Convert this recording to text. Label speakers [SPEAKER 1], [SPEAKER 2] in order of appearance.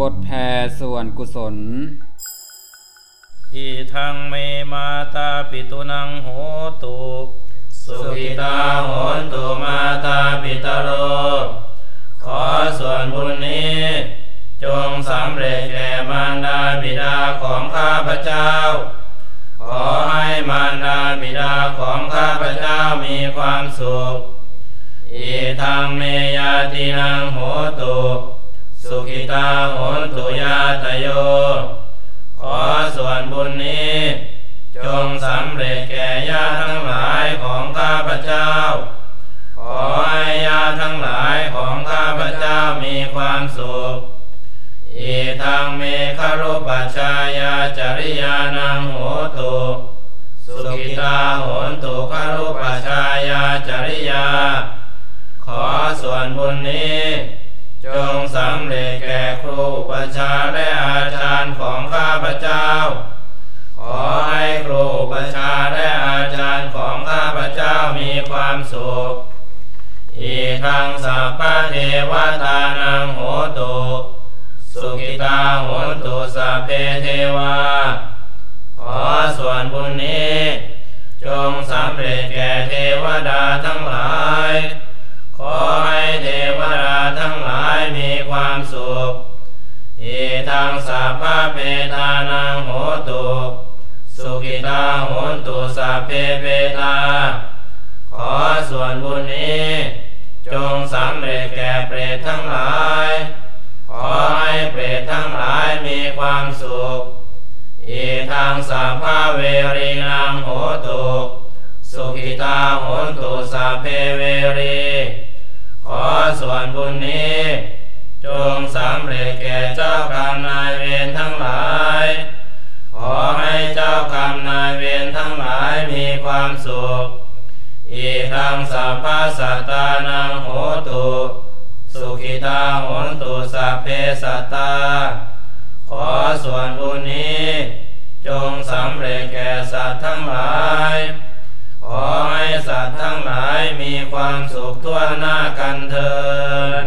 [SPEAKER 1] บทแผ่ส่วนกุศล
[SPEAKER 2] อิทังเมมาตาปิตุนังโหตุสุขิตาโหตุมาตาปิตโร ขอส่วนบุญนี้ จงสำเร็จแก่มารดาบิดาของข้าพเจ้า ขอให้มารดาบิดาของข้าพเจ้ามีความสุข อิทังเมยาตินังโหตุสุขิตาโหนตุยาตโย ขอส่วนบุญนี้ จงสำเร็จแก่ญาติทั้งหลายของข้าพเจ้า ขอให้ญาติทั้งหลายของข้าพเจ้ามีความสุขอิทังเมฆรุปัชายาจริยานังโหตุสุขิตาโหนตุคารุปัชายาจริยา อส่วนบุญนี้ จงสำเร็จแก่ครูอุปัชาและอาจารย์ของข้าพเจ้า ขอให้ครูอุปัชาและอาจารย์ของข้าพเจ้ามีความสุข อีทังสัพพะเทวตานังโหตุสุขิตาโหตุสัพเพเทวา ขอส่วนบุญนี้ จงสำเร็จแก่เทวดาทั้งหลาย ให้เทวดาทั้งหลายมีความสุขอีทางสัพพะเปตานังโหตุ สุขิตาโหตุสัพเพเปตาขอส่วนบุญนี้ จงสำเร็จแก่เปรตทั้งหลาย ขอให้เปรตทั้งหลายมีความสุขอีทางสัพพะเวรีนังโหตุ สุขิตาโหตุสัพเพเวรี ขอส่วนบุญนี้ จงสำเร็จแก่เจ้ากรรมนายเวรทั้งหลาย ขอให้เจ้ากรรมนายเวรทั้งหลายมีความสุข อีทังสัพพะสัตานังโหตุ สุขิตาโหนตุสัพเพสัตตา ขอส่วนบุญนี้ จงสำเร็จแก่สัตว์ทั้งหลาย ขอให้สัตว์ทั้งหลายมีความสุขทั่วหน้ากันเถิด